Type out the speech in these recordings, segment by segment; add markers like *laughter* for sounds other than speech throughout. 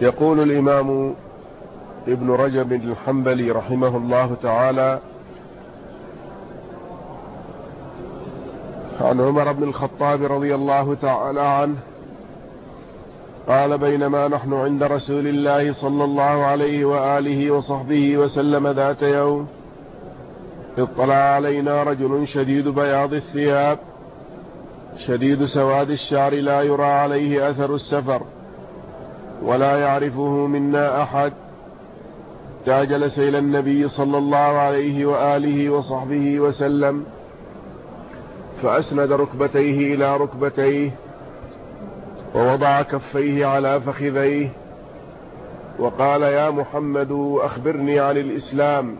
يقول الإمام ابن رجب الحنبلي رحمه الله تعالى عن عمر بن الخطاب رضي الله تعالى عنه قال بينما نحن عند رسول الله صلى الله عليه وآله وصحبه وسلم ذات يوم اطلع علينا رجل شديد بياض الثياب شديد سواد الشعر لا يرى عليه أثر السفر ولا يعرفه منا أحد. جلس إلى النبي صلى الله عليه وآله وصحبه وسلم فأسند ركبتيه إلى ركبتيه ووضع كفيه على فخذيه وقال يا محمد أخبرني عن الإسلام.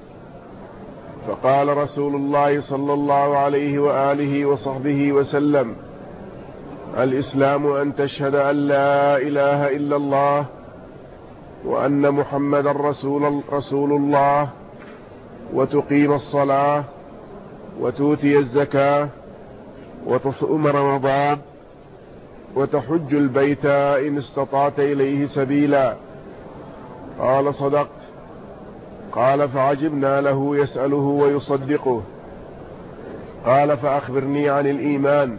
فقال رسول الله صلى الله عليه وآله وصحبه وسلم الإسلام أن تشهد أن لا إله إلا الله وأن محمد رسول, رسول الله وتقيم الصلاة وتوتي الزكاة وتصوم رمضان وتحج البيت إن استطعت إليه سبيلا. قال صدقت. قال فعجبنا له يسأله ويصدقه. قال فأخبرني عن الإيمان.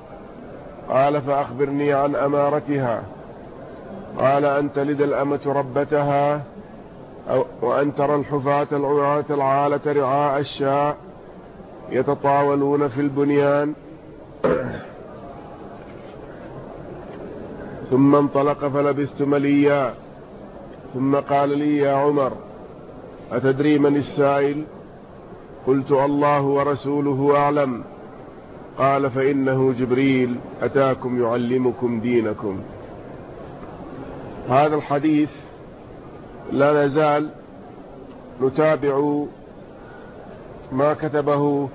قال فأخبرني عن أمارتها. قال أن تلد الأمة ربتها وأن ترى الحفاة العراة العالة رعاء الشاء يتطاولون في البنيان. *clears throat* ثم انطلق فلبست مليا. ثم قال لي يا عمر أتدري من السائل؟ قلت الله ورسوله أعلم. قال فإنه جبريل أتاكم يعلمكم دينكم. هذا الحديث لا نزال نتابع ما كتبه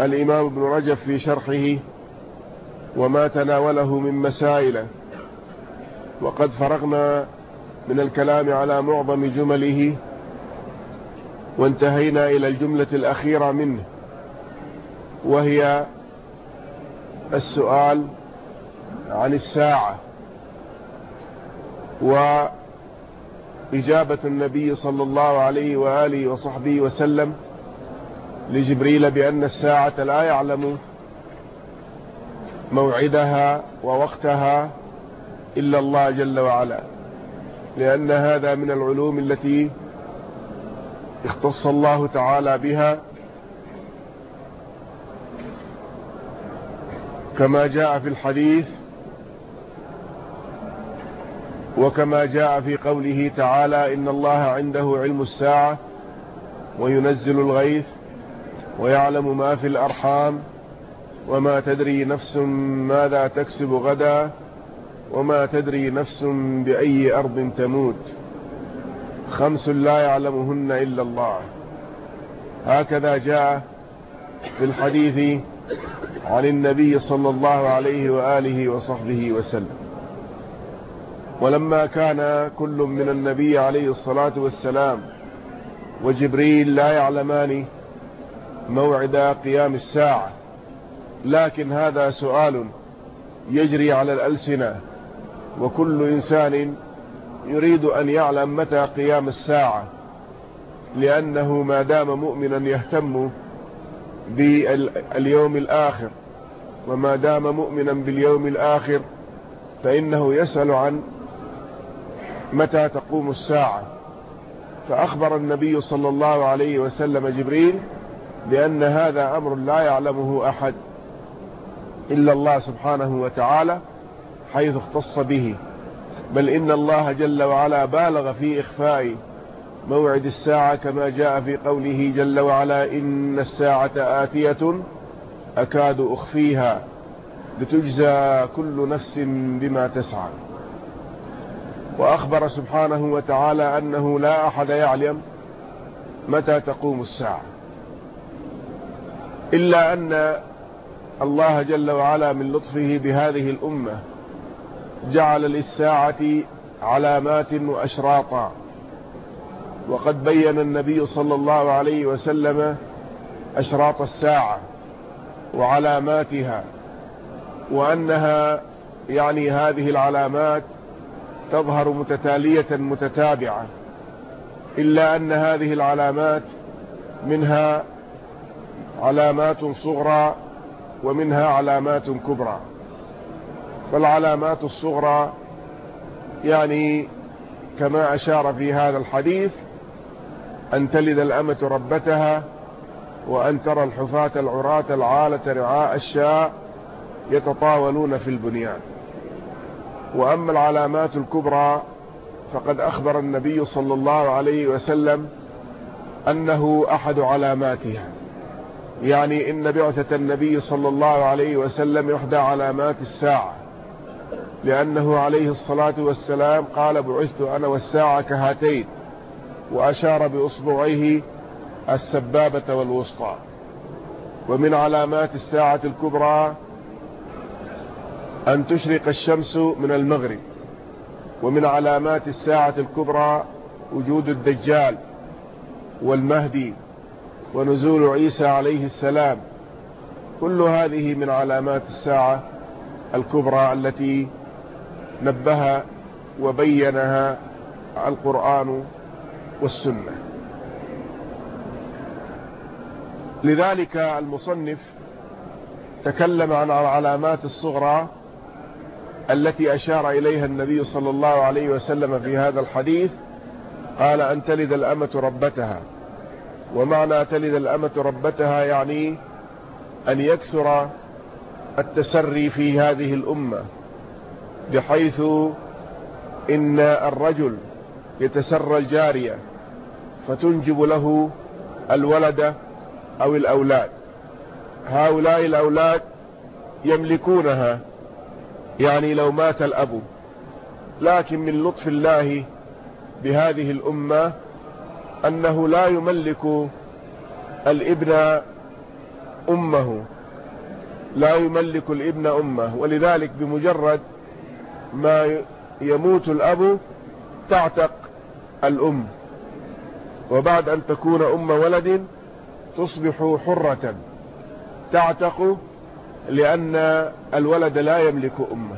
الإمام ابن رجب في شرحه وما تناوله من مسائله وقد فرغنا من الكلام على معظم جمله وانتهينا إلى الجملة الأخيرة منه وهي السؤال عن الساعة وإجابة النبي صلى الله عليه وآله وصحبه وسلم لجبريل بأن الساعة لا يعلم موعدها ووقتها إلا الله جل وعلا لأن هذا من العلوم التي اختص الله تعالى بها كما جاء في الحديث وكما جاء في قوله تعالى إن الله عنده علم الساعة وينزل الغيث ويعلم ما في الأرحام وما تدري نفس ماذا تكسب غدا وما تدري نفس بأي أرض تموت خمس لا يعلمهن إلا الله. هكذا جاء في الحديث عن النبي صلى الله عليه وآله وصحبه وسلم. ولما كان كل من النبي عليه الصلاة والسلام وجبريل لا يعلمان موعد قيام الساعة لكن هذا سؤال يجري على الألسنة وكل إنسان يريد أن يعلم متى قيام الساعة لأنه ما دام مؤمنا يهتم باليوم الآخر. وما دام مؤمنا باليوم الآخر فإنه يسأل عن متى تقوم الساعة. فأخبر النبي صلى الله عليه وسلم جبريل بأن هذا أمر لا يعلمه أحد إلا الله سبحانه وتعالى حيث اختص به. بل إن الله جل وعلا بالغ في إخفاء موعد الساعة كما جاء في قوله جل وعلا إن الساعة آتية أكاد أخفيها لتجزى كل نفس بما تسعى. وأخبر سبحانه وتعالى أنه لا أحد يعلم متى تقوم الساعة. إلا أن الله جل وعلا من لطفه بهذه الأمة جعل للساعة علامات وأشراطا. وقد بين النبي صلى الله عليه وسلم أشراط الساعة. وعلاماتها وأنها يعني هذه العلامات تظهر متتالية متتابعة إلا أن هذه العلامات منها علامات صغرى ومنها علامات كبرى. فالعلامات الصغرى يعني كما أشار في هذا الحديث أن تلد الأمة ربتها وأن ترى الحفاة العراة العالة رعاء الشاء يتطاولون في البنيان. وأما العلامات الكبرى فقد أخبر النبي صلى الله عليه وسلم أنه أحد علاماتها. يعني إن بعثة النبي صلى الله عليه وسلم يحدى علامات الساعة. لأنه عليه الصلاة والسلام قال بعثت أنا والساعة كهاتين وأشار بأصبعيه السبابة والوسطى. ومن علامات الساعة الكبرى أن تشرق الشمس من المغرب. ومن علامات الساعة الكبرى وجود الدجال والمهدي ونزول عيسى عليه السلام. كل هذه من علامات الساعة الكبرى التي نبه وبينها القرآن والسنة. لذلك المصنف تكلم عن العلامات الصغرى التي أشار إليها النبي صلى الله عليه وسلم في هذا الحديث قال أن تلد الأمة ربتها. ومعنى تلد الأمة ربتها يعني أن يكثر التسري في هذه الأمة بحيث إن الرجل يتسرى الجارية فتنجب له الولد أو الأولاد. هؤلاء الأولاد يملكونها يعني لو مات الأب. لكن من لطف الله بهذه الأمة أنه لا يملك الابن أمه. لا يملك الابن أمه. ولذلك بمجرد ما يموت الأب تعتق الأم. وبعد أن تكون أم ولد تصبح حرة. تعتق لأن الولد لا يملك أمه.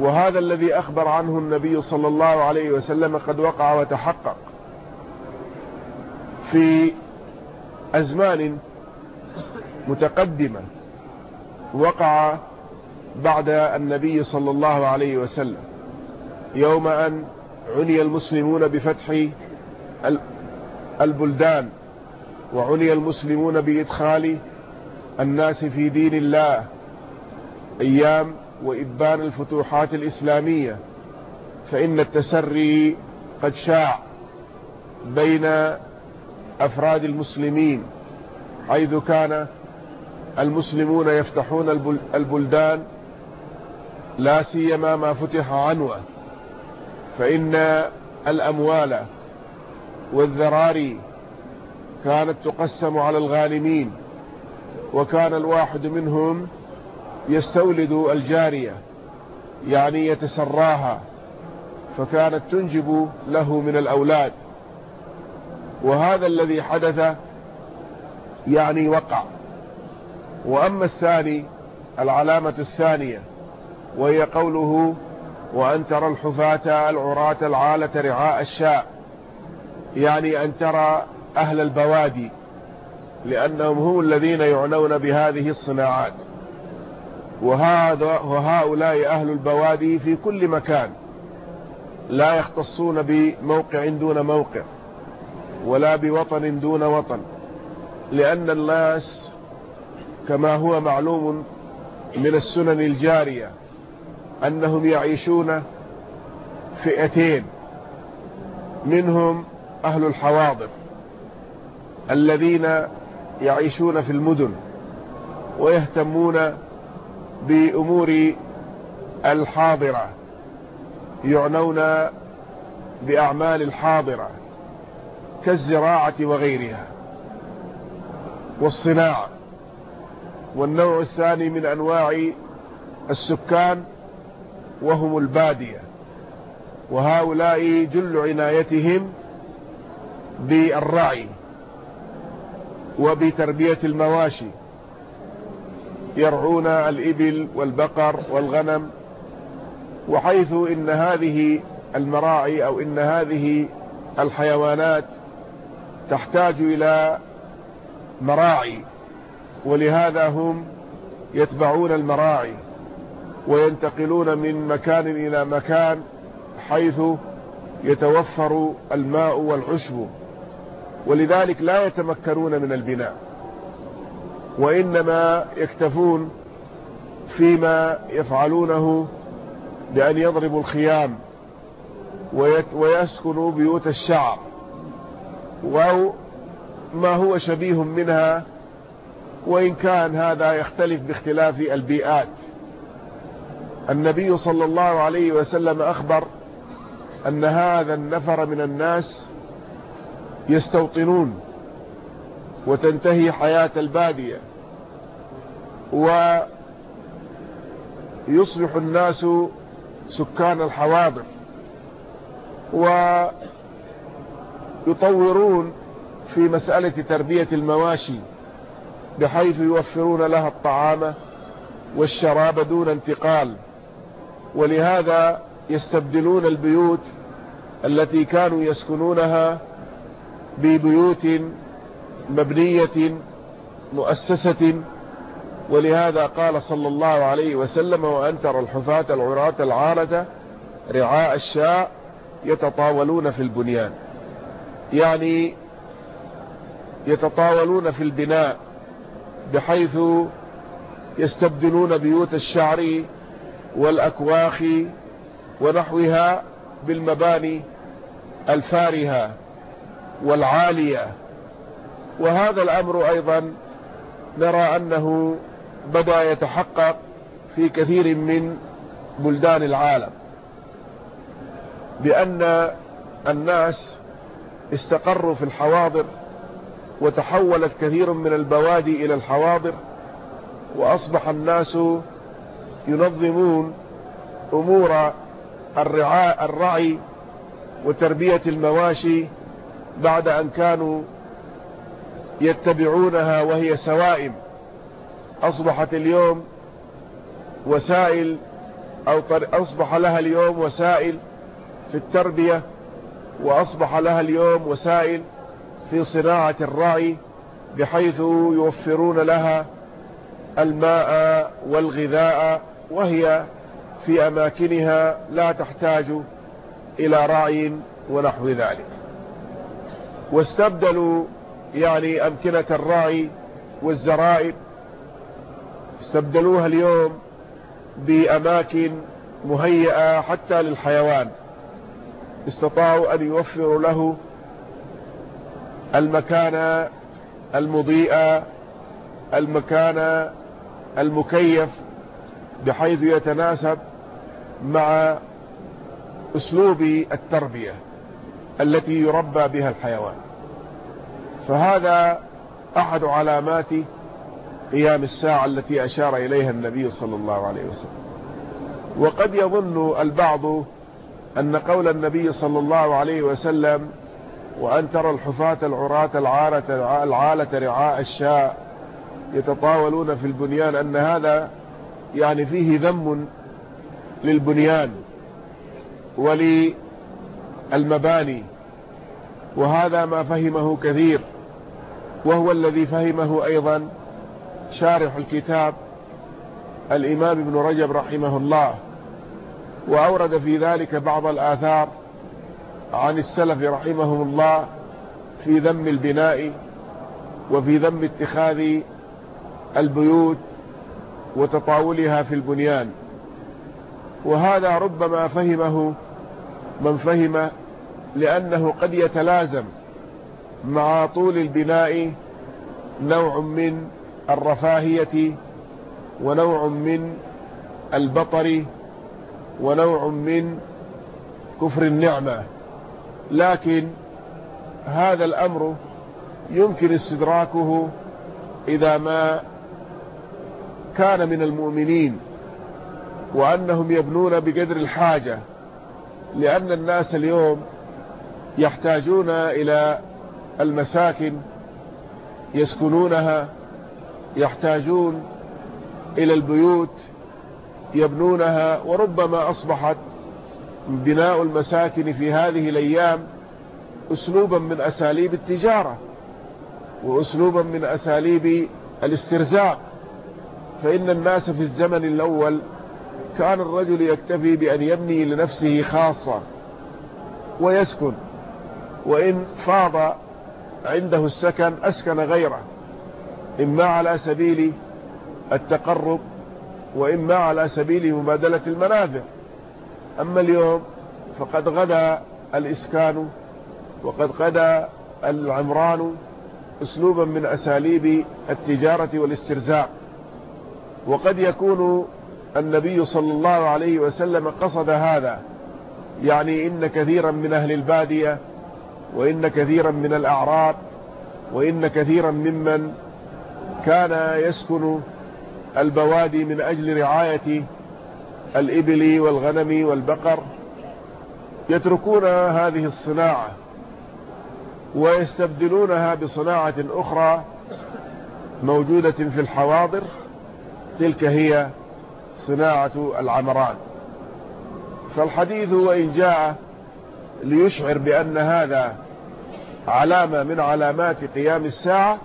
وهذا الذي أخبر عنه النبي صلى الله عليه وسلم قد وقع وتحقق. في أزمان متقدمة وقع بعد النبي صلى الله عليه وسلم. يوم أن عني المسلمون بفتح البلدان. وعني المسلمون بإدخال الناس في دين الله أيام وإبان الفتوحات الإسلامية فإن التسري قد شاع بين أفراد المسلمين حيث كان المسلمون يفتحون البلدان لا سيما ما فتح عنوة فإن الأموال والذراري كانت تقسم على الغانمين وكان الواحد منهم يستولد الجارية يعني يتسراها فكانت تنجب له من الأولاد. وهذا الذي حدث يعني وقع. وأما الثاني العلامة الثانية وهي قوله وأن ترى الحفاة العراة العالة رعاء الشاء يعني أن ترى أهل البوادي لأنهم هم الذين يعنون بهذه الصناعات. وهذا وهؤلاء أهل البوادي في كل مكان لا يختصون بموقع دون موقع ولا بوطن دون وطن لأن الناس كما هو معلوم من السنن الجارية أنهم يعيشون فئتين منهم أهل الحواضر. الذين يعيشون في المدن ويهتمون بأمور الحاضرة يعنون بأعمال الحاضرة كالزراعة وغيرها والصناعة. والنوع الثاني من أنواع السكان وهم البادية. وهؤلاء جل عنايتهم بالرعي. وبتربية المواشي. يرعون الإبل والبقر والغنم وحيث إن هذه المراعي أو إن هذه الحيوانات تحتاج إلى مراعي ولهذا هم يتبعون المراعي وينتقلون من مكان إلى مكان حيث يتوفر الماء والعشب. ولذلك لا يتمكنون من البناء وإنما يكتفون فيما يفعلونه بأن يضربوا الخيام ويسكنوا بيوت الشعر أو ما هو شبيه منها وإن كان هذا يختلف باختلاف البيئات. النبي صلى الله عليه وسلم أخبر أن هذا النفر من الناس يستوطنون وتنتهي حياة البادية. ويصبح الناس سكان الحواضر. ويطورون في مسألة تربية المواشي بحيث يوفرون لها الطعام والشراب دون انتقال. ولهذا يستبدلون البيوت التي كانوا يسكنونها ببيوت مبنية مؤسسة ولهذا قال صلى الله عليه وسلم وأن ترى الحفاة العراة العارة رعاء الشاء يتطاولون في البنيان. يعني يتطاولون في البناء بحيث يستبدلون بيوت الشعر والأكواخ ونحوها بالمباني الفارهة. والعالية. وهذا الأمر أيضا نرى أنه بدأ يتحقق في كثير من بلدان العالم بأن الناس استقروا في الحواضر وتحولت كثير من البوادي إلى الحواضر وأصبح الناس ينظمون أمور الرعاء الرعي وتربية المواشي بعد أن كانوا يتبعونها وهي سوائم. أصبحت اليوم وسائل أو أصبح لها اليوم وسائل في التربية وأصبح لها اليوم وسائل في صناعة الرعي بحيث يوفرون لها الماء والغذاء وهي في أماكنها لا تحتاج إلى رعي ونحو ذلك. واستبدلوا يعني أمكنة الرعي والزرائب. استبدلوها اليوم بأماكن مهيئة حتى للحيوان. استطاعوا أن يوفروا له المكان المضيء المكان المكيف بحيث يتناسب مع أسلوب التربية. التي يربى بها الحيوان. فهذا أحد علامات قيام الساعة التي أشار إليها النبي صلى الله عليه وسلم. وقد يظن البعض أن قول النبي صلى الله عليه وسلم وأن ترى الحفاة العراة العالة, العالة رعاء الشاء يتطاولون في البنيان أن هذا يعني فيه ذم للبنيان وللمباني وهذا ما فهمه كثير وهو الذي فهمه أيضا شارح الكتاب الإمام ابن رجب رحمه الله وأورد في ذلك بعض الآثار عن السلف رحمهم الله في ذم البناء وفي ذم اتخاذ البيوت وتطاولها في البنيان. وهذا ربما فهمه من فهم لأنه قد يتلازم مع طول البناء نوع من الرفاهية ونوع من البطر ونوع من كفر النعمة. لكن هذا الأمر يمكن استدراكه إذا ما كان من المؤمنين وأنهم يبنون بقدر الحاجة. لأن الناس اليوم يحتاجون إلى المساكن يسكنونها يحتاجون إلى البيوت يبنونها وربما أصبحت بناء المساكن في هذه الأيام أسلوبا من أساليب التجارة وأسلوبا من أساليب الاسترزاق. فإن الناس في الزمن الأول كان الرجل يكتفي بأن يبني لنفسه خاصة ويسكن وإن فاض عنده السكن أسكن غيره إما على سبيل التقرب وإما على سبيل مبادلة المنافع. أما اليوم فقد غدا الإسكان وقد غدا العمران أسلوبا من أساليب التجارة والاسترزاق. وقد يكون النبي صلى الله عليه وسلم قصد هذا. يعني إن كثيرا من أهل البادية وإن كثيرا من الأعراب وإن كثيرا ممن كان يسكن البوادي من أجل رعاية الإبل والغنم والبقر يتركون هذه الصناعة ويستبدلونها بصناعة أخرى موجودة في الحواضر تلك هي صناعة العمران. فالحديث وإن جاء ليشعر بأن هذا علامة من علامات قيام الساعة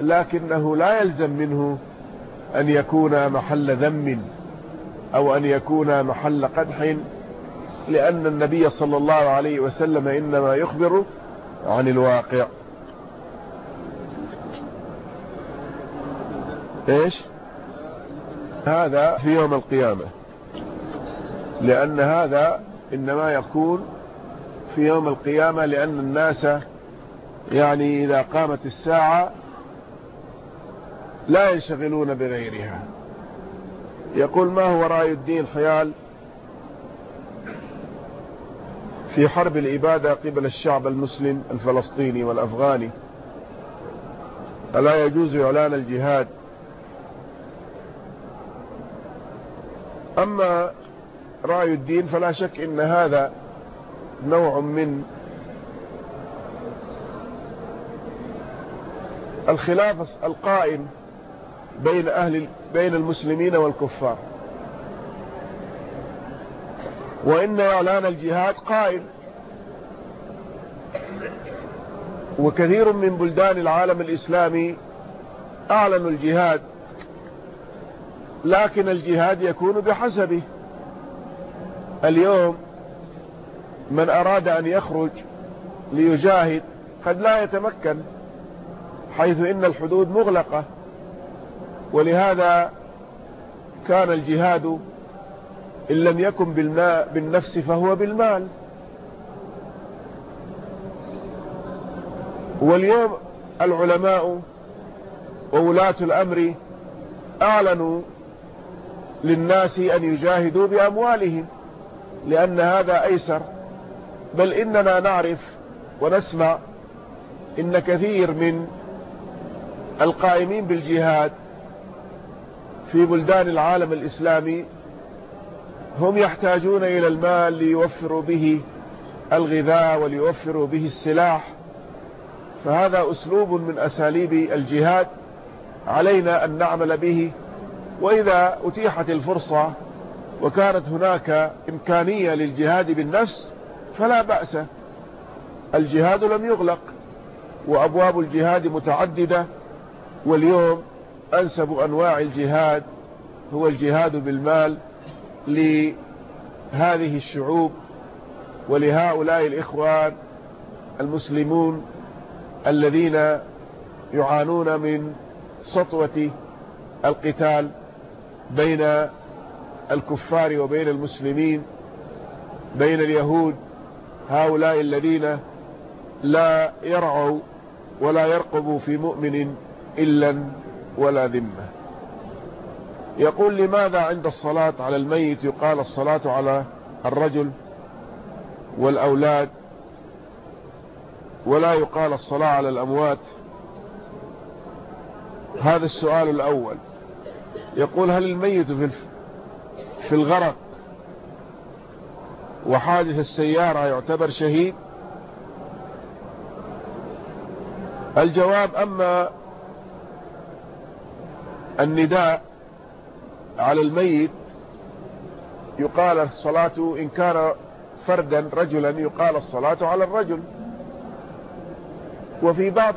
لكنه لا يلزم منه أن يكون محل ذم أو أن يكون محل قدح لأن النبي صلى الله عليه وسلم إنما يخبر عن الواقع. إيش؟ هذا في يوم القيامة. لأن هذا إنما يكون في يوم القيامة لأن الناس يعني إذا قامت الساعة لا ينشغلون بغيرها. يقول ما هو رأي الدين حيال؟ في حرب الإبادة قبل الشعب المسلم الفلسطيني والأفغاني ألا يجوز إعلان الجهاد؟ أما رأي الدين فلا شك إن هذا نوع من الخلاف القائم بين أهل بين المسلمين والكفار. وإن إعلان الجهاد قائم. وكثير من بلدان العالم الإسلامي أعلنوا الجهاد لكن الجهاد يكون بحسبه. اليوم من أراد أن يخرج ليجاهد قد لا يتمكن حيث إن الحدود مغلقة. ولهذا كان الجهاد إن لم يكن بالماء بالنفس فهو بالمال. واليوم العلماء وولاة الأمر أعلنوا للناس أن يجاهدوا بأموالهم لأن هذا أيسر. بل إننا نعرف ونسمع إن كثير من القائمين بالجهاد في بلدان العالم الإسلامي هم يحتاجون إلى المال ليوفروا به الغذاء وليوفروا به السلاح. فهذا أسلوب من أساليب الجهاد علينا أن نعمل به. وإذا أتيحت الفرصة وكانت هناك إمكانية للجهاد بالنفس فلا بأس. الجهاد لم يغلق وأبواب الجهاد متعددة واليوم أنسب أنواع الجهاد هو الجهاد بالمال لهذه الشعوب ولهؤلاء الإخوان المسلمون الذين يعانون من سطوة القتال. بين الكفار وبين المسلمين بين اليهود هؤلاء الذين لا يرعوا ولا يرقبوا في مؤمن إلا ولا ذمة. يقول لماذا عند الصلاة على الميت يقال الصلاة على الرجل والأولاد ولا يقال الصلاة على الأموات؟ هذا السؤال الأول. يقول هل الميت في في الغرق وحادث السيارة يعتبر شهيد؟ الجواب أما النداء على الميت يقال الصلاة إن كان فردا رجلا يقال الصلاة على الرجل. وفي بعض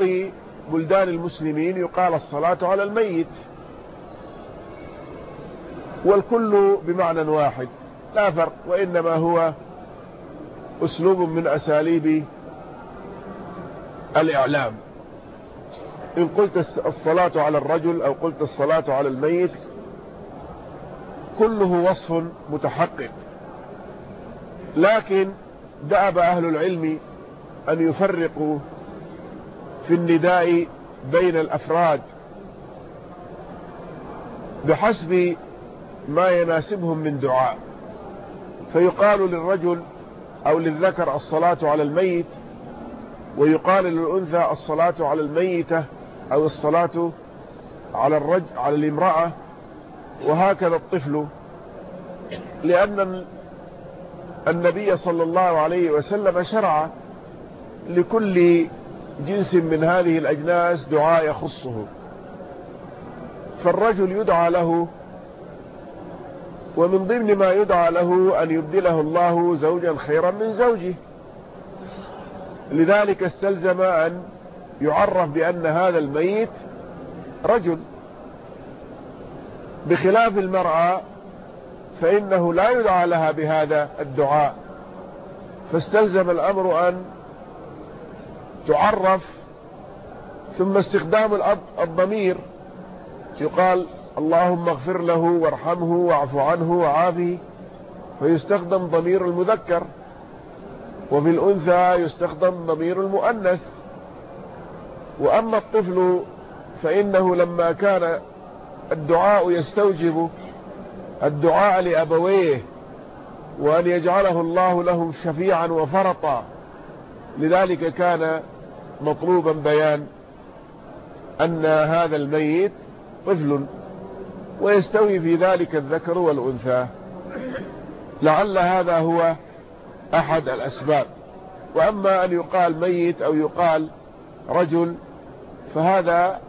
بلدان المسلمين يقال الصلاة على الميت. والكل بمعنى واحد لا فرق وإنما هو أسلوب من أساليب الإعلام. إن قلت الصلاة على الرجل أو قلت الصلاة على الميت كله وصف متحقق. لكن دأب أهل العلم أن يفرقوا في النداء بين الأفراد بحسب ما يناسبهم من دعاء. فيقال للرجل أو للذكر الصلاة على الميت ويقال للأنثى الصلاة على الميتة أو الصلاة على الرجل على الامرأة وهكذا الطفل. لأن النبي صلى الله عليه وسلم شرع لكل جنس من هذه الأجناس دعاء يخصه. فالرجل يدعى له ومن ضمن ما يدعى له أن يبدله الله زوجا خيرا من زوجه. لذلك استلزم أن يعرف بأن هذا الميت رجل. بخلاف المرأة فإنه لا يدعى لها بهذا الدعاء. فاستلزم الأمر أن تعرف. ثم استخدام الضمير. يقال اللهم اغفر له وارحمه واعف عنه وعافه فيستخدم ضمير المذكر وفي الأنثى يستخدم ضمير المؤنث. وأما الطفل فإنه لما كان الدعاء يستوجب الدعاء لأبويه وأن يجعله الله لهم شفيعا وفرطا لذلك كان مطلوبا بيان أن هذا الميت طفل. ويستوي في ذلك الذكر والأنثى. لعل هذا هو أحد الأسباب. وأما أن يقال ميت أو يقال رجل فهذا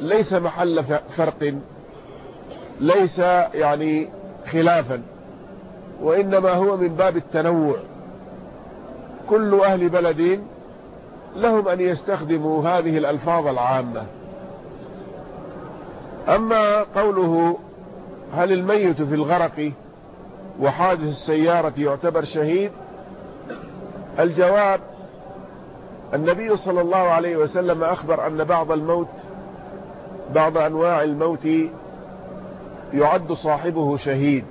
ليس محل فرق ليس يعني خلافا وإنما هو من باب التنوع. كل أهل بلد لهم أن يستخدموا هذه الألفاظ العامة. أما قوله هل الميت في الغرق وحادث السيارة يعتبر شهيد؟ الجواب النبي صلى الله عليه وسلم أخبر أن بعض الموت بعض أنواع الموت يعد صاحبه شهيد.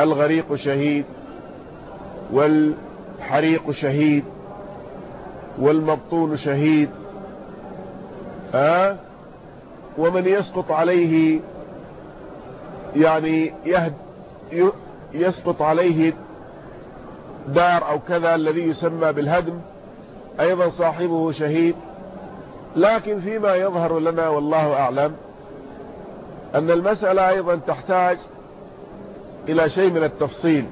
الغريق شهيد والحريق شهيد والمبطون شهيد. آه ومن يسقط عليه يعني يهد يسقط عليه دار أو كذا الذي يسمى بالهدم أيضا صاحبه شهيد. لكن فيما يظهر لنا والله أعلم أن المسألة أيضا تحتاج إلى شيء من التفصيل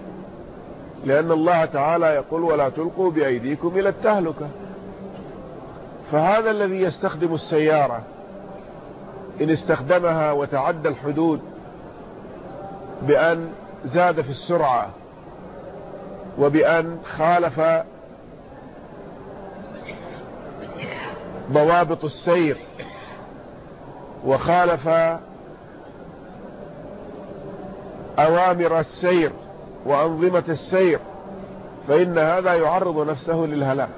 لأن الله تعالى يقول ولا تلقوا بأيديكم إلى التهلكة فهذا الذي يستخدم السيارة إن استخدمها وتعدى الحدود بأن زاد في السرعة وبأن خالف ضوابط السير وخالف أوامر السير وأنظمة السير فإن هذا يعرض نفسه للهلاك.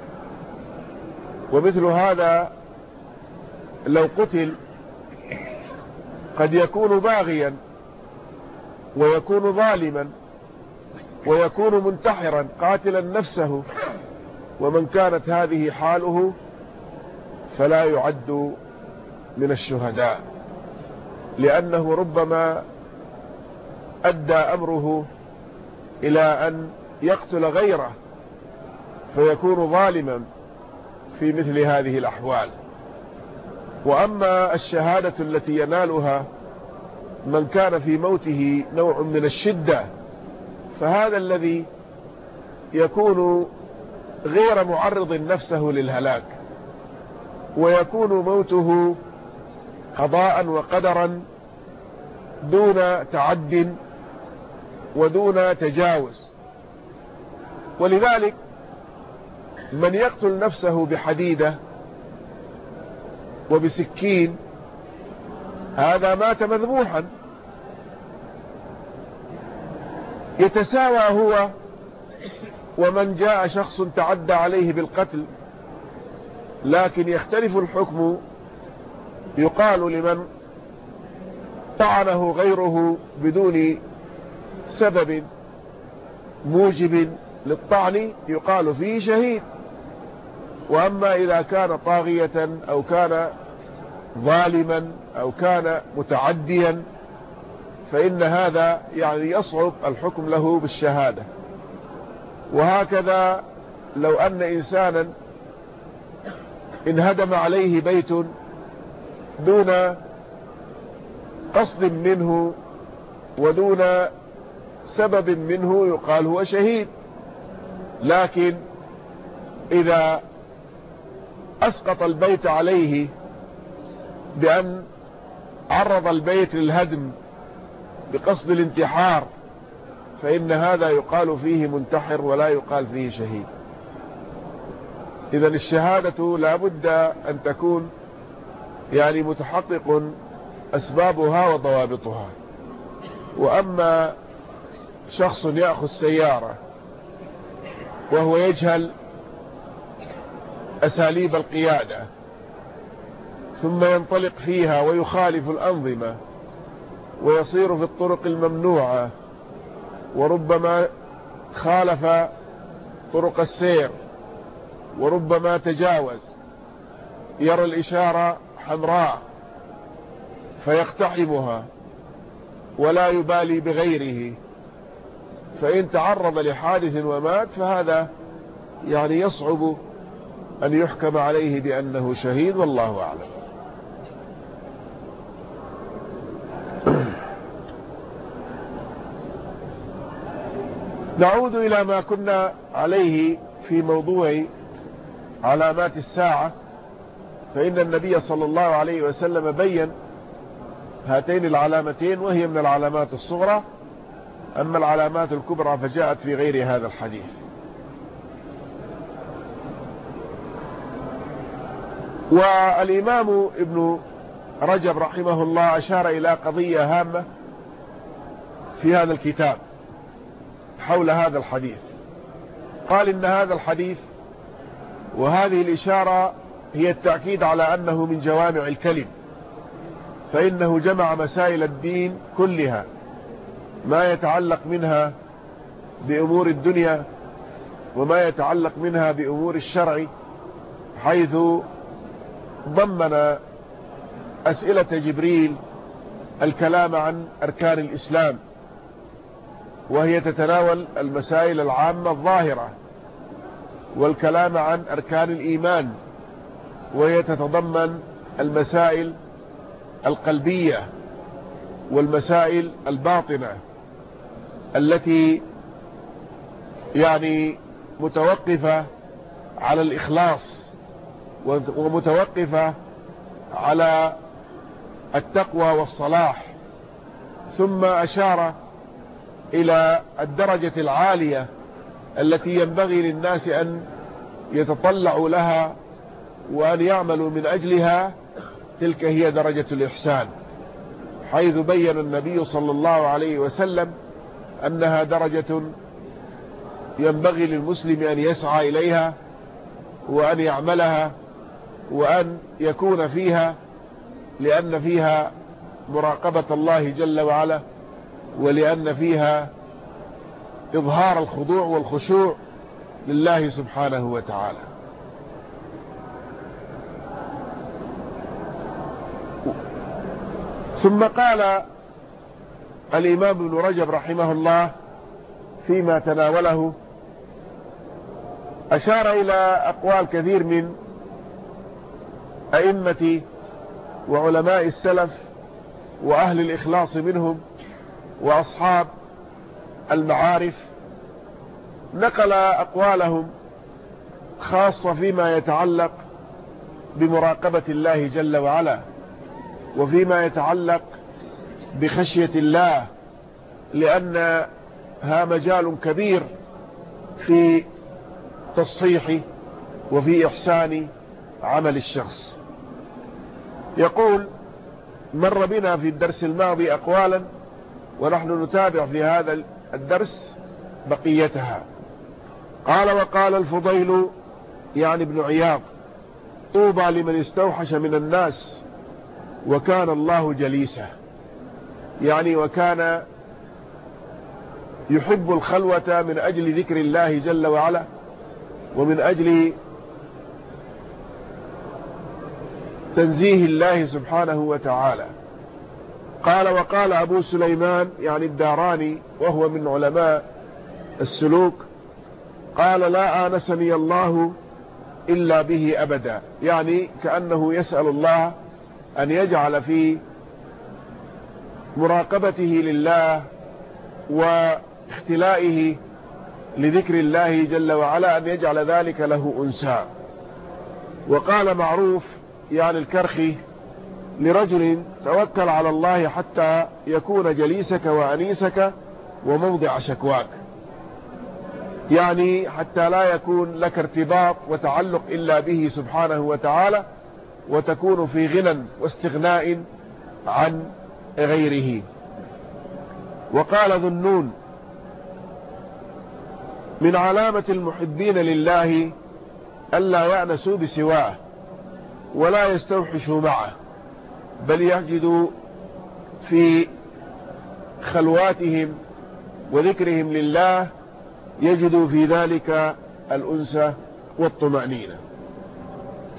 ومثل هذا لو قتل قد يكون باغيا ويكون ظالما ويكون منتحرا قاتلا نفسه. ومن كانت هذه حاله فلا يعد من الشهداء لأنه ربما أدى أمره إلى أن يقتل غيره فيكون ظالما في مثل هذه الأحوال. وأما الشهادة التي ينالها من كان في موته نوع من الشدة فهذا الذي يكون غير معرض نفسه للهلاك ويكون موته قضاء وقدرا دون تعد ودون تجاوز. ولذلك من يقتل نفسه بحديدة وبسكين. هذا مات مذبوحا. يتساوى هو ومن جاء شخص تعدى عليه بالقتل. لكن يختلف الحكم. يقال لمن طعنه غيره بدون سبب موجب للطعن. يقال فيه شهيد. وأما إذا كان طاغية أو كان ظالما أو كان متعديا فإن هذا يعني يصعب الحكم له بالشهادة. وهكذا لو أن إنسانا انهدم عليه بيت دون قصد منه ودون سبب منه يقال هو شهيد. لكن إذا أسقط البيت عليه بأن عرض البيت للهدم بقصد الانتحار فإن هذا يقال فيه منتحر ولا يقال فيه شهيد. إذا الشهادة لا بد أن تكون يعني متحقق أسبابها وضوابطها. وأما شخص يأخذ سيارة وهو يجهل أساليب القيادة ثم ينطلق فيها ويخالف الأنظمة ويصير في الطرق الممنوعة وربما خالف طرق السير وربما تجاوز. يرى الإشارة حمراء فيقتحمها ولا يبالي بغيره. فإن تعرض لحادث ومات فهذا يعني يصعب أن يحكم عليه بأنه شهيد والله أعلم. نعود إلى ما كنا عليه في موضوع علامات الساعة فإن النبي صلى الله عليه وسلم بين هاتين العلامتين وهي من العلامات الصغرى أما العلامات الكبرى فجاءت في غير هذا الحديث. والإمام ابن رجب رحمه الله أشار إلى قضية هامة في هذا الكتاب. حول هذا الحديث. قال إن هذا الحديث وهذه الإشارة هي التأكيد على أنه من جوامع الكلم فإنه جمع مسائل الدين كلها ما يتعلق منها بأمور الدنيا وما يتعلق منها بأمور الشرع حيث ضمن أسئلة جبريل الكلام عن أركان الإسلام. وهي تتناول المسائل العامة الظاهرة والكلام عن أركان الإيمان وهي تتضمن المسائل القلبية والمسائل الباطنة التي يعني متوقفة على الإخلاص ومتوقفة على التقوى والصلاح. ثم أشار إلى الدرجة العالية التي ينبغي للناس أن يتطلعوا لها وأن يعملوا من أجلها تلك هي درجة الإحسان. حيث بين النبي صلى الله عليه وسلم أنها درجة ينبغي للمسلم أن يسعى إليها وأن يعملها وأن يكون فيها لأن فيها مراقبة الله جل وعلا. ولأن فيها إظهار الخضوع والخشوع لله سبحانه وتعالى. ثم قال الإمام ابن رجب رحمه الله فيما تناوله أشار إلى أقوال كثير من أئمة وعلماء السلف وأهل الإخلاص منهم وأصحاب المعارف نقل أقوالهم خاصة فيما يتعلق بمراقبة الله جل وعلا وفيما يتعلق بخشية الله لأنها مجال كبير في تصحيح وفي إحسان عمل الشخص. يقول مر بنا في الدرس الماضي أقوالا ونحن نتابع في هذا الدرس بقيتها. قال وقال الفضيل يعني ابن عياض طوبى لمن استوحش من الناس وكان الله جليسه. يعني وكان يحب الخلوة من أجل ذكر الله جل وعلا ومن أجل تنزيه الله سبحانه وتعالى. قال وقال أبو سليمان يعني الداراني وهو من علماء السلوك قال لا آنسني الله إلا به أبدا يعني كأنه يسأل الله أن يجعل في مراقبته لله واختلائه لذكر الله جل وعلا أن يجعل ذلك له أنسا وقال معروف يعني الكرخي لرجل توكل على الله حتى يكون جليسك وأنيسك وموضع شكواك. يعني حتى لا يكون لك ارتباط وتعلق إلا به سبحانه وتعالى وتكون في غنى واستغناء عن غيره. وقال ذنون من علامة المحبين لله ألا يأنسوا بسواه ولا يستوحشوا معه. بل يجدوا في خلواتهم وذكرهم لله يجدوا في ذلك الأنس والطمأنينة.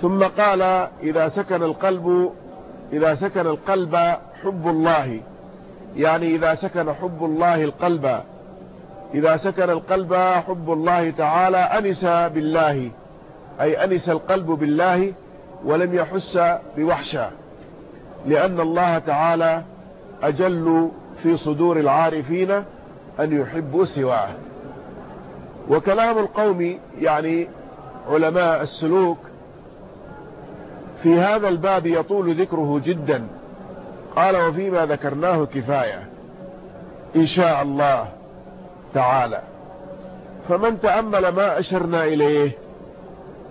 ثم قال إذا سكن القلب إذا سكن القلب حب الله. يعني إذا سكن حب الله القلب إذا سكن القلب حب الله تعالى أنس بالله أي أنس القلب بالله ولم يحس بوحشة. لأن الله تعالى أجل في صدور العارفين أن يحبوا سواه. وكلام القوم يعني علماء السلوك في هذا الباب يطول ذكره جدا. قال وفيما ذكرناه كفاية إن شاء الله تعالى. فمن تأمل ما أشرنا إليه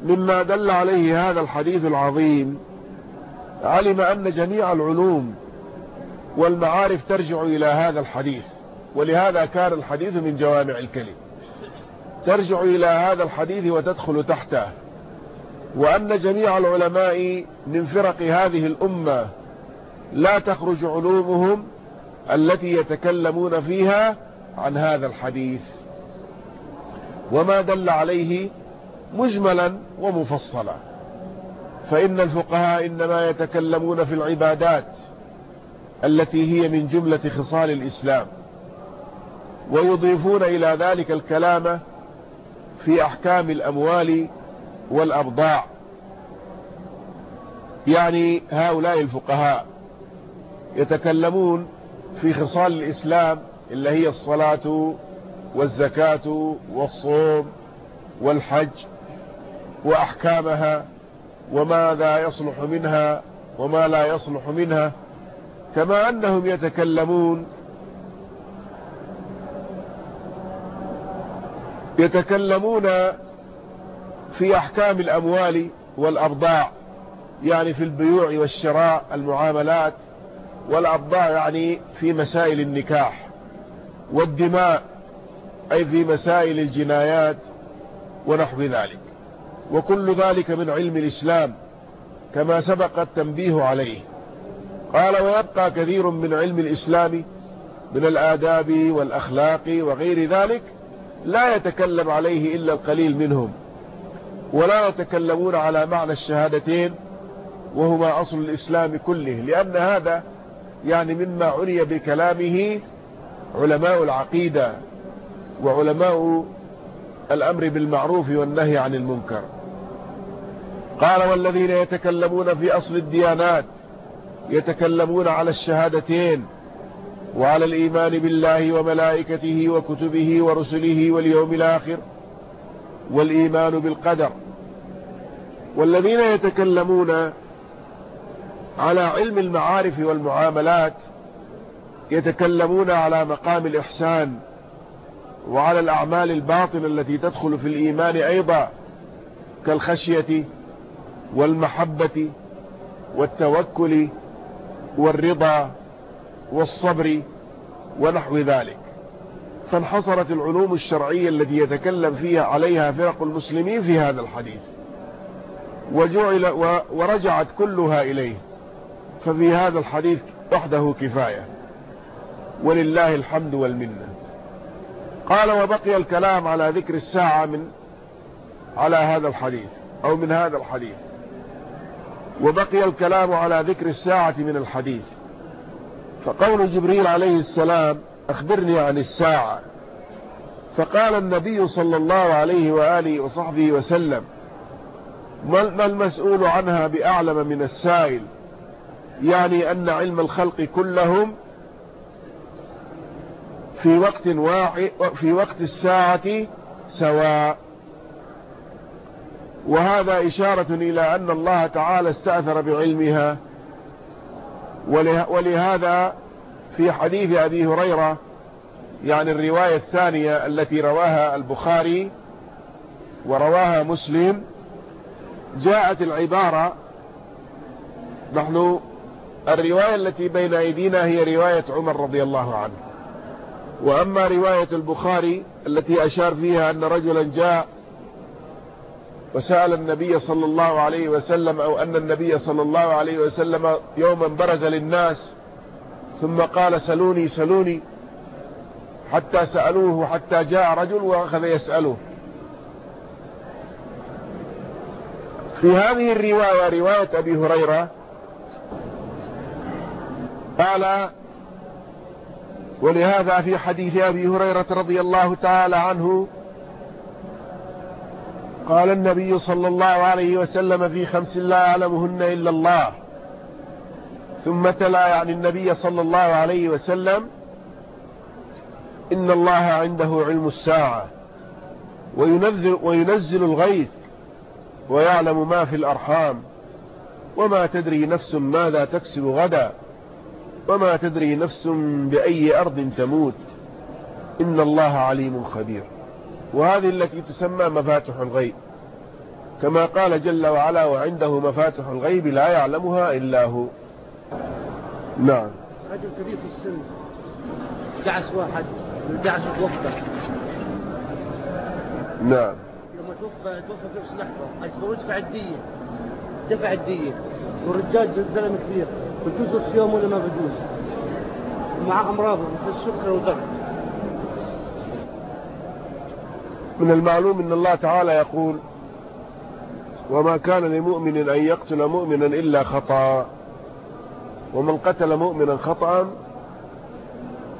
مما دل عليه هذا الحديث العظيم علم أن جميع العلوم والمعارف ترجع إلى هذا الحديث ولهذا كان الحديث من جوامع الكلم. ترجع إلى هذا الحديث وتدخل تحته. وأن جميع العلماء من فرق هذه الأمة لا تخرج علومهم التي يتكلمون فيها عن هذا الحديث. وما دل عليه مجملا ومفصلا. فإن الفقهاء إنما يتكلمون في العبادات التي هي من جملة خصال الإسلام ويضيفون إلى ذلك الكلام في أحكام الأموال والأبضاع. يعني هؤلاء الفقهاء يتكلمون في خصال الإسلام اللي هي الصلاة والزكاة والصوم والحج وأحكامها وماذا يصلح منها وما لا يصلح منها كما أنهم يتكلمون يتكلمون في أحكام الأموال والأبضاع يعني في البيوع والشراء المعاملات والأبضاع يعني في مسائل النكاح والدماء أي في مسائل الجنايات ونحو ذلك. وكل ذلك من علم الإسلام كما سبق التنبيه عليه. قال ويبقى كثير من علم الإسلام من الآداب والأخلاق وغير ذلك لا يتكلم عليه إلا القليل منهم ولا يتكلمون على معنى الشهادتين وهما أصل الإسلام كله لأن هذا يعني مما عني بكلامه علماء العقيدة وعلماء الأمر بالمعروف والنهي عن المنكر. قال والذين يتكلمون في أصل الديانات يتكلمون على الشهادتين وعلى الإيمان بالله وملائكته وكتبه ورسله واليوم الآخر والإيمان بالقدر. والذين يتكلمون على علم المعارف والمعاملات يتكلمون على مقام الإحسان وعلى الأعمال الباطنة التي تدخل في الإيمان أيضا كالخشية والمحبة والتوكل والرضا والصبر ونحو ذلك. فانحصرت العلوم الشرعية التي يتكلم فيها عليها فرق المسلمين في هذا الحديث. وجعل ورجعت كلها إليه. ففي هذا الحديث وحده كفاية. ولله الحمد والمنة. قال وبقي الكلام على ذكر الساعة من على هذا الحديث أو من هذا الحديث. وبقي الكلام على ذكر الساعة من الحديث. فقول جبريل عليه السلام أخبرني عن الساعة. فقال النبي صلى الله عليه وآله وصحبه وسلم ما المسؤول عنها بأعلم من السائل؟ يعني أن علم الخلق كلهم في وقت واحد في وقت الساعة سواء. وهذا إشارة إلى أن الله تعالى استأثر بعلمها. ولهذا في حديث أبي هريرة يعني الرواية الثانية التي رواها البخاري ورواها مسلم جاءت العبارة نحن الرواية التي بين أيدينا هي رواية عمر رضي الله عنه. وأما رواية البخاري التي أشار فيها أن رجلا جاء وسأل النبي صلى الله عليه وسلم أو أن النبي صلى الله عليه وسلم يوما برز للناس ثم قال سلوني سلوني حتى سألوه حتى جاء رجل وأخذ يسأله. في هذه الرواية رواية أبي هريرة قال ولهذا في حديث أبي هريرة رضي الله تعالى عنه قال النبي صلى الله عليه وسلم في خمس لا يعلمهن إلا الله. ثم تلا يعني النبي صلى الله عليه وسلم إن الله عنده علم الساعة وينزل, وينزل الغيث ويعلم ما في الأرحام وما تدري نفس ماذا تكسب غدا وما تدري نفس بأي أرض تموت. إن الله عليم خبير. وهذه التي تسمى مفاتح الغيب. كما قال جل وعلا وعنده مفاتح الغيب لا يعلمها إلا هو. نعم. رجل كبير في السن دعس واحد دعس توفى. نعم. لما توفى توفى في نفس لحظة أجبر يدفع الدية دفع الدية والرجال زلمة كبير بجوز الصيام ولا ما بجوز؟ مع أمراض مثل السكر والضغط من المعلوم إن الله تعالى يقول وما كان لمؤمن أن يقتل مؤمنا إلا خطأ ومن قتل مؤمنا خطأ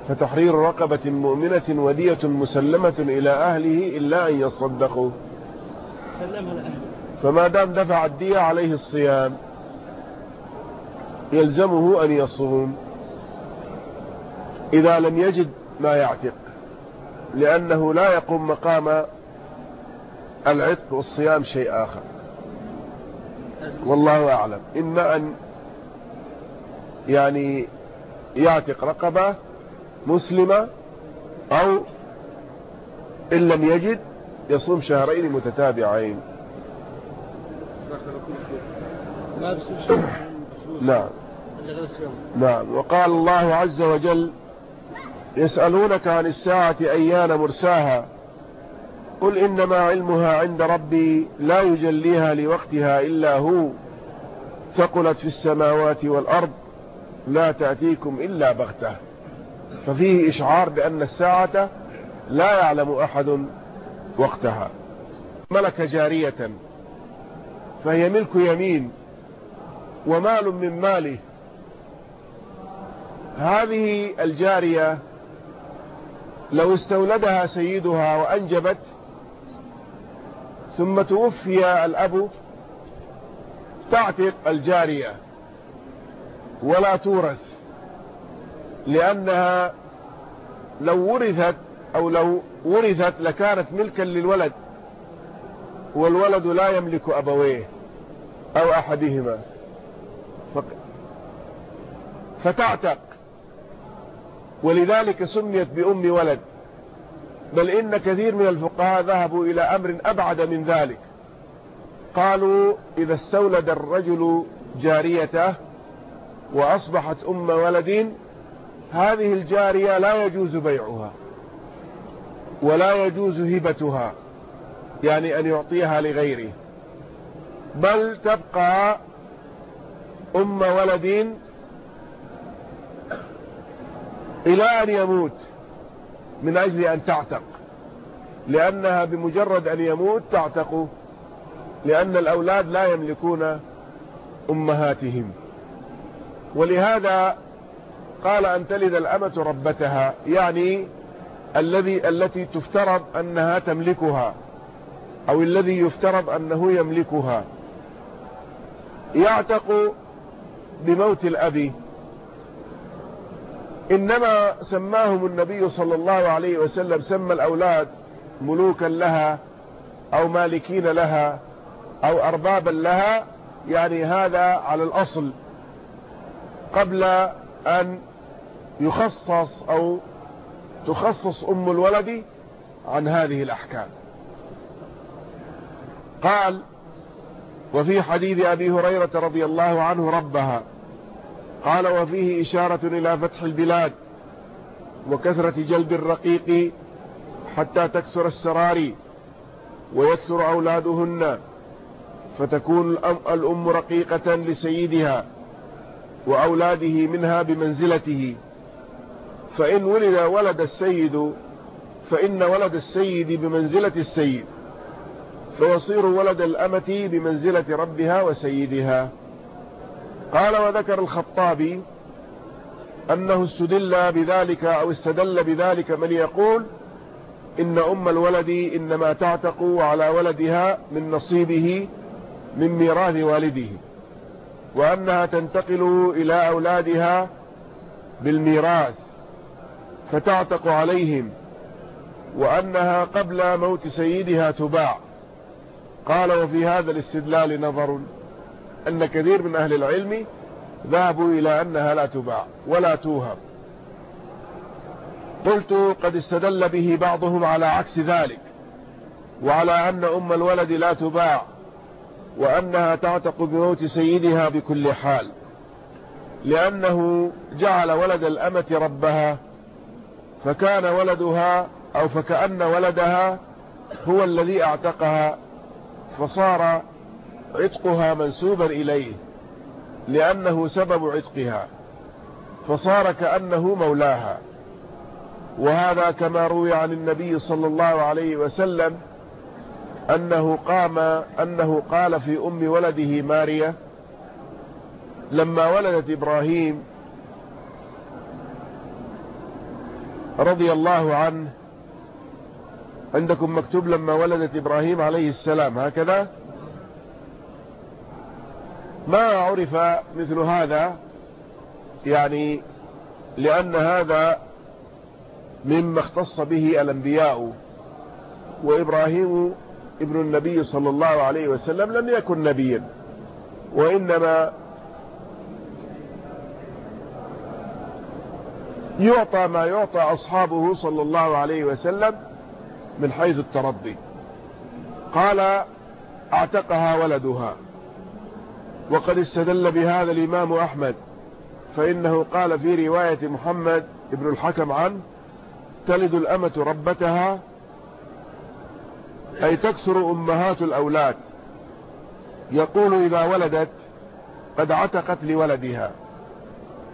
فتحرير رقبة مؤمنة ودية مسلمة إلى أهله إلا أن يصدقوا. فما دام دفع الدية عليه الصيام يلزمه أن يصوم. إذا لم يجد ما يعتق. لأنه لا يقوم مقام العتق والصيام شيء آخر. والله أعلم. إما أن يعني يعتق رقبة مسلمة أو إن لم يجد يصوم شهرين متتابعين. نعم. نعم. وقال الله عز وجل يسألونك عن الساعة أيان مرساها؟ قل إنما علمها عند ربي لا يجليها لوقتها إلا هو. ثقلت في السماوات والأرض لا تأتيكم إلا بغتة. ففيه إشعار بأن الساعة لا يعلم أحد وقتها. ملك جارية فهي ملك يمين ومال من ماله. هذه الجارية لو استولدها سيدها وأنجبت ثم توفي الأب تعتق الجارية ولا تورث لأنها لو ورثت أو لو ورثت لكانت ملكا للولد والولد لا يملك أبويه أو أحدهما فتعتق. ولذلك سميت بأم ولد. بل إن كثير من الفقهاء ذهبوا إلى أمر أبعد من ذلك. قالوا إذا استولد الرجل جاريته وأصبحت أم ولد هذه الجارية لا يجوز بيعها ولا يجوز هبتها يعني أن يعطيها لغيره. بل تبقى أم ولد إلى أن يموت من أجل أن تعتق. لأنها بمجرد أن يموت تعتق لأن الأولاد لا يملكون أمهاتهم. ولهذا قال أن تلد الأمة ربتها يعني الذي التي تفترض أنها تملكها أو الذي يفترض أنه يملكها. يعتق بموت الأب إنما سماهم النبي صلى الله عليه وسلم سمى الأولاد ملوكا لها أو مالكين لها أو أربابا لها. يعني هذا على الأصل. قبل أن يخصص أو تخصص أم الولد عن هذه الأحكام. قال وفي حديث أبي هريرة رضي الله عنه ربها قال وفيه إشارة إلى فتح البلاد وكثرة جلب الرقيق حتى تكسر السراري ويكسر أولادهن فتكون الأم رقيقة لسيدها وأولاده منها بمنزلته. فإن ولد ولد السيد فإن ولد السيد بمنزلة السيد فيصير ولد الأمة بمنزلة ربها وسيدها. قال وذكر الخطابي أنه استدل بذلك أو استدل بذلك من يقول إن أم الولد إنما تعتق على ولدها من نصيبه من ميراث والده وأنها تنتقل إلى أولادها بالميراث فتعتق عليهم وأنها قبل موت سيدها تباع. قال وفي هذا الاستدلال نظر أن كثير من أهل العلم ذهبوا إلى أنها لا تباع ولا توهب قلت قد استدل به بعضهم على عكس ذلك وعلى أن أم الولد لا تباع وأنها تعتق بموت سيدها بكل حال لأنه جعل ولد الأمة ربها فكان ولدها أو فكأن ولدها هو الذي أعتقها فصار عتقها منسوبا إليه لأنه سبب عتقها فصار كأنه مولاها. وهذا كما روي عن النبي صلى الله عليه وسلم أنه قام أنه قال في أم ولده ماريا لما ولدت إبراهيم رضي الله عنه عندكم مكتوب لما ولدت إبراهيم عليه السلام هكذا؟ ما عرف مثل هذا يعني لأن هذا مما اختص به الأنبياء وإبراهيم ابن النبي صلى الله عليه وسلم لم يكن نبيا وإنما يعطى ما يعطى أصحابه صلى الله عليه وسلم من حيث التربي. قال أعتقها ولدها. وقد استدل بهذا الإمام أحمد فإنه قال في رواية محمد ابن الحكم عنه تلد الأمة ربتها أي تكثر أمهات الأولاد. يقول إذا ولدت قد عتقت لولدها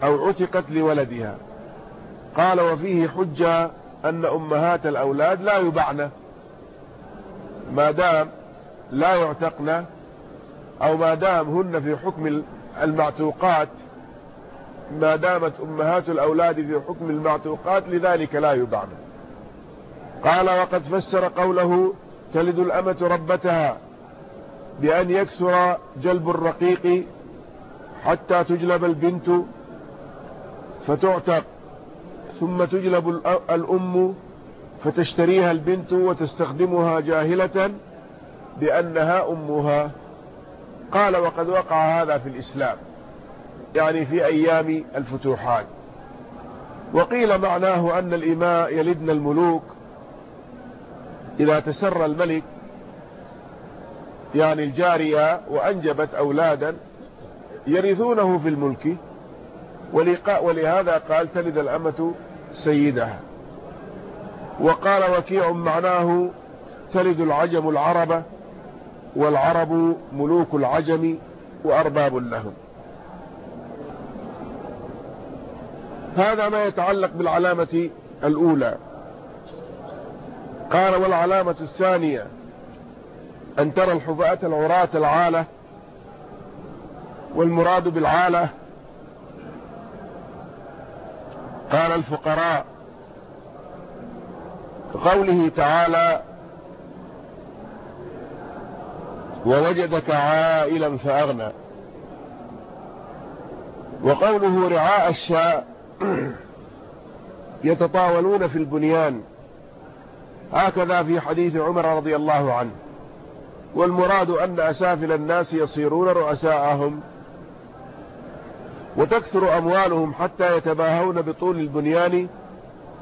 أو عتقت لولدها. قال وفيه حجة أن أمهات الأولاد لا يبعن ما دام لا يعتقن أو ما دام هن في حكم المعتوقات ما دامت أمهات الأولاد في حكم المعتوقات لذلك لا يبعن قال وقد فسر قوله تلد الأمة ربتها بأن يكسر جلب الرقيق حتى تجلب البنت فتعتق ثم تجلب الأم فتشتريها البنت وتستخدمها جاهلة بأنها أمها. قال وقد وقع هذا في الإسلام يعني في أيام الفتوحات. وقيل معناه أن الإماء يلدن الملوك إذا تسر الملك يعني الجارية وأنجبت أولادا يرثونه في الملك ولهذا قال تلد الأمة سيدها. وقال وكيع معناه تلد العجم العرب والعرب ملوك العجم وأرباب لهم. هذا ما يتعلق بالعلامة الأولى. قال والعلامة الثانية أن ترى الحفاة العراة العالة والمراد بالعالة. قال الفقراء قوله تعالى ووجدك عائلا فأغنى. وقوله رعاء الشاء *clears throat* يتطاولون في البنيان. هكذا في حديث عمر رضي الله عنه. والمراد أن أسافل الناس يصيرون رؤساءهم وتكثر أموالهم حتى يتباهون بطول البنيان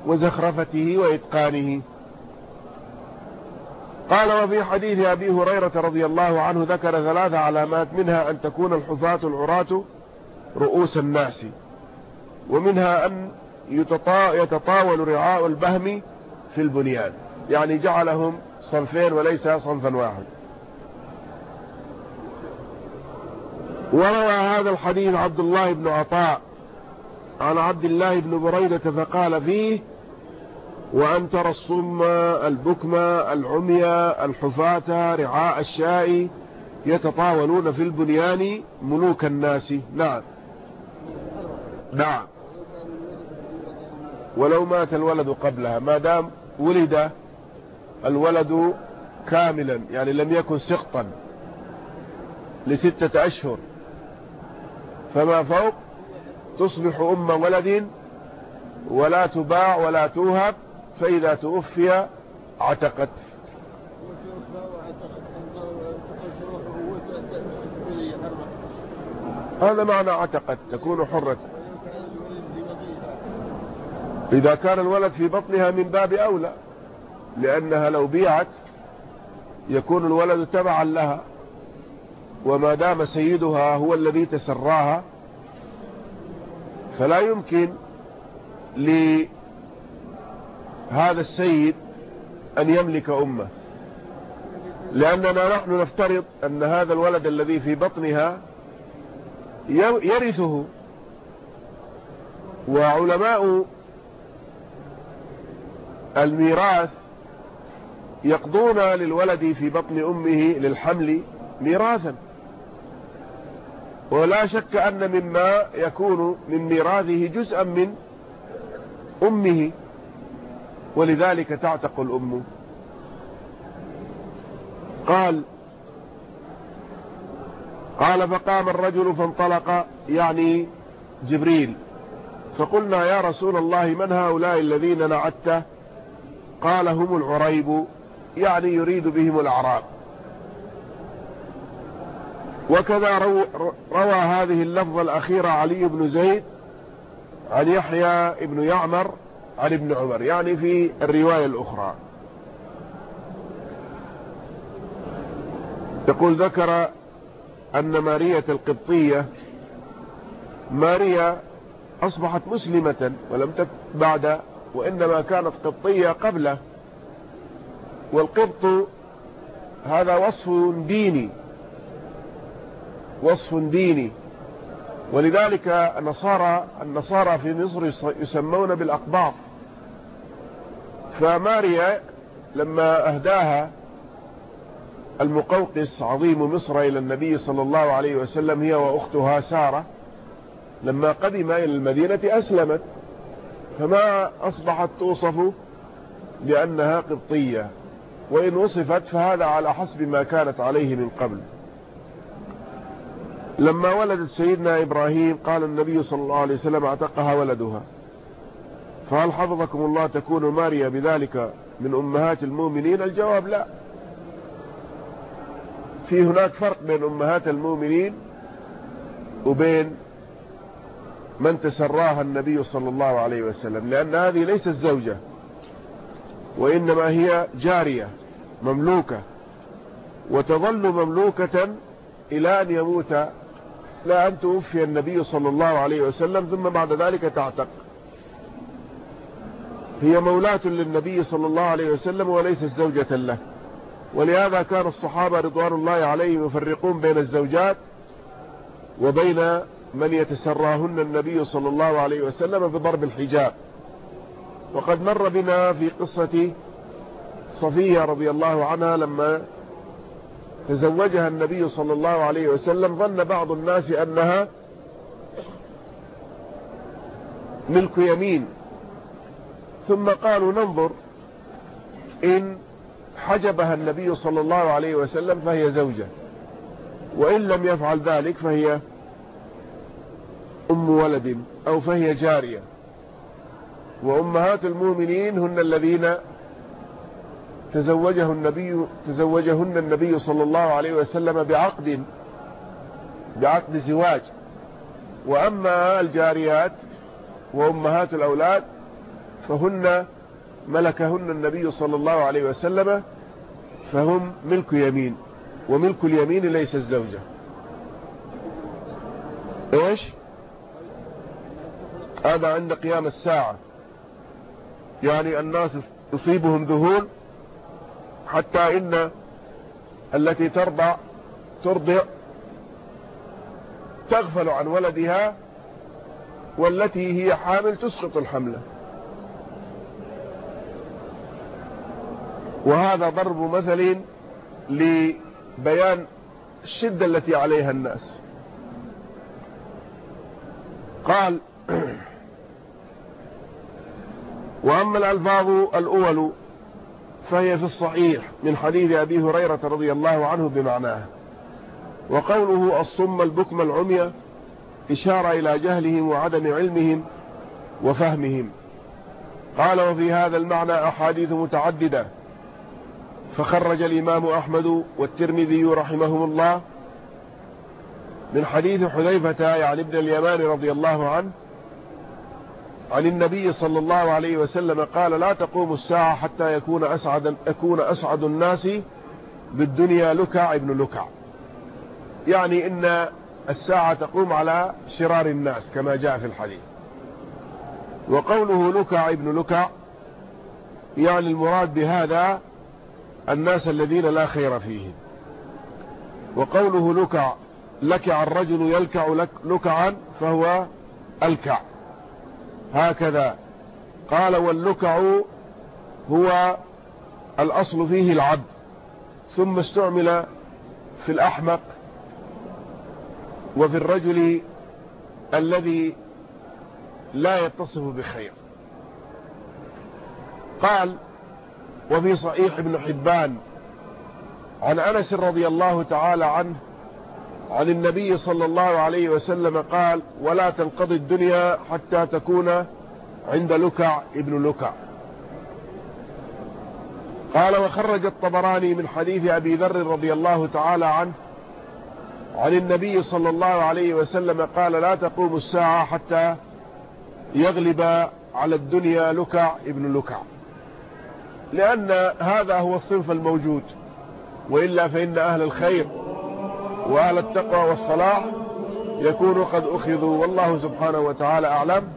وزخرفته وإتقانه. قال وفي حديث أبي هريرة رضي الله عنه ذكر ثلاث علامات منها أن تكون الحفاة العراة رؤوس الناس ومنها أن يتطاول رعاء البهم في البنيان يعني جعلهم صنفين وليس صنفا واحد وروى هذا الحديث عبد الله بن عطاء عن عبد الله بن بريدة فقال فيه وأن ترى الصم البكم العمي الحفاة رعاء الشاء يتطاولون في البنيان ملوك الناس. نعم. نعم. ولو مات الولد قبلها ما دام ولد الولد كاملا يعني لم يكن سقطا لستة أشهر فما فوق؟ تصبح أم ولد ولا تباع ولا توهب فإذا توفي عتقت هذا معنى عتقت تكون حرة. إذا كان الولد في بطنها من باب أولى لأنها لو بيعت يكون الولد تبعا لها. وما دام سيدها هو الذي تسراها فلا يمكن لهذا السيد أن يملك أمة. لأننا نحن نفترض أن هذا الولد الذي في بطنها يرثه. وعلماء الميراث يقضون للولد في بطن أمه للحمل ميراثا. ولا شك أن مما يكون من ميراثه جزءا من أمه. ولذلك تعتق الأم قال قال فقام الرجل فانطلق يعني جبريل. فقلنا يا رسول الله من هؤلاء الذين نعدت؟ قال هم العريب يعني يريد بهم الأعراب. وكذا روى هذه اللفظة الأخيرة علي بن زيد عن يحيى بن يعمر عن ابن عمر يعني في الرواية الأخرى. يقول ذكر أن مارية القبطية ماريا أصبحت مسلمة ولم تك بعد وإنما كانت قبطية قبله. والقبط هذا وصف ديني وصف ديني. ولذلك النصارى النصارى في مصر يسمون بالأقباط. فماريا لما أهداها المقوقس عظيم مصر إلى النبي صلى الله عليه وسلم هي وأختها سارة لما قدم إلى المدينة أسلمت. فما أصبحت توصف بأنها قبطية وإن وصفت فهذا على حسب ما كانت عليه من قبل. لما ولدت سيدنا إبراهيم قال النبي صلى الله عليه وسلم اعتقها ولدها. فهل حفظكم الله تكون ماريا بذلك من أمهات المؤمنين؟ الجواب لا. في هناك فرق بين أمهات المؤمنين وبين من تسراها النبي صلى الله عليه وسلم لأن هذه ليست زوجة وإنما هي جارية مملوكة وتظل مملوكة إلى أن يموت. لا أن توفي النبي صلى الله عليه وسلم ثم بعد ذلك تعتق. هي مولاة للنبي صلى الله عليه وسلم وليست زوجة له. ولهذا كان الصحابة رضوان الله عليهم يفرقون بين الزوجات وبين من يتسراهن النبي صلى الله عليه وسلم بضرب الحجاب. وقد مر بنا في قصة صفية رضي الله عنها لما تزوجها النبي صلى الله عليه وسلم ظن بعض الناس أنها ملك يمين. ثم قالوا ننظر إن حجبها النبي صلى الله عليه وسلم فهي زوجة وإن لم يفعل ذلك فهي أم ولد أو فهي جارية. وأمهات المؤمنين هن الذين تزوجه النبي تزوجهن النبي صلى الله عليه وسلم بعقد بعقد زواج. وأما الجاريات وأمهات الأولاد فهن ملكهن النبي صلى الله عليه وسلم فهم ملك يمين وملك اليمين ليس الزوجة. إيش؟ هذا عند قيام الساعة. يعني الناس يصيبهم ذهول حتى إن التي ترضع ترضع تغفل عن ولدها والتي هي حامل تسقط الحملة. وهذا ضرب مثل لبيان الشدة التي عليها الناس. قال *clears throat* وأما الألفاظ الأول فهي في الصحيح من حديث أبي هريرة رضي الله عنه بمعناه وقوله الصم البكم العمي إشارة إلى جهلهم وعدم علمهم وفهمهم. قال وفي هذا المعنى أحاديث متعددة فخرج الإمام أحمد والترمذي رحمهم الله من حديث حذيفة يعني ابن اليمان رضي الله عنه عن النبي صلى الله عليه وسلم قال لا تقوم الساعة حتى يكون أسعد, أكون أسعد الناس بالدنيا لكع ابن لكع. يعني إن الساعة تقوم على شرار الناس كما جاء في الحديث. وقوله لكع ابن لكع يعني المراد بهذا الناس الذين لا خير فيهم. وقوله لكع لكع الرجل يلكع لك لكعا فهو ألكع. هكذا. قال واللكع هو الأصل فيه العبد. ثم استعمل في الأحمق وفي الرجل الذي لا يتصف بخير. قال وفي صحيح ابن حبان عن أنس رضي الله تعالى عنه عن النبي صلى الله عليه وسلم قال ولا تنقضي الدنيا حتى تكون عند لكع ابن لكع. قال وخرج الطبراني من حديث أبي ذر رضي الله تعالى عنه عن النبي صلى الله عليه وسلم قال لا تقوم الساعة حتى يغلب على الدنيا لكع ابن لكع. لأن هذا هو الصنف الموجود وإلا فإن أهل الخير وأهل التقوى والصلاح يكونوا قد أخذوا والله سبحانه وتعالى أعلم.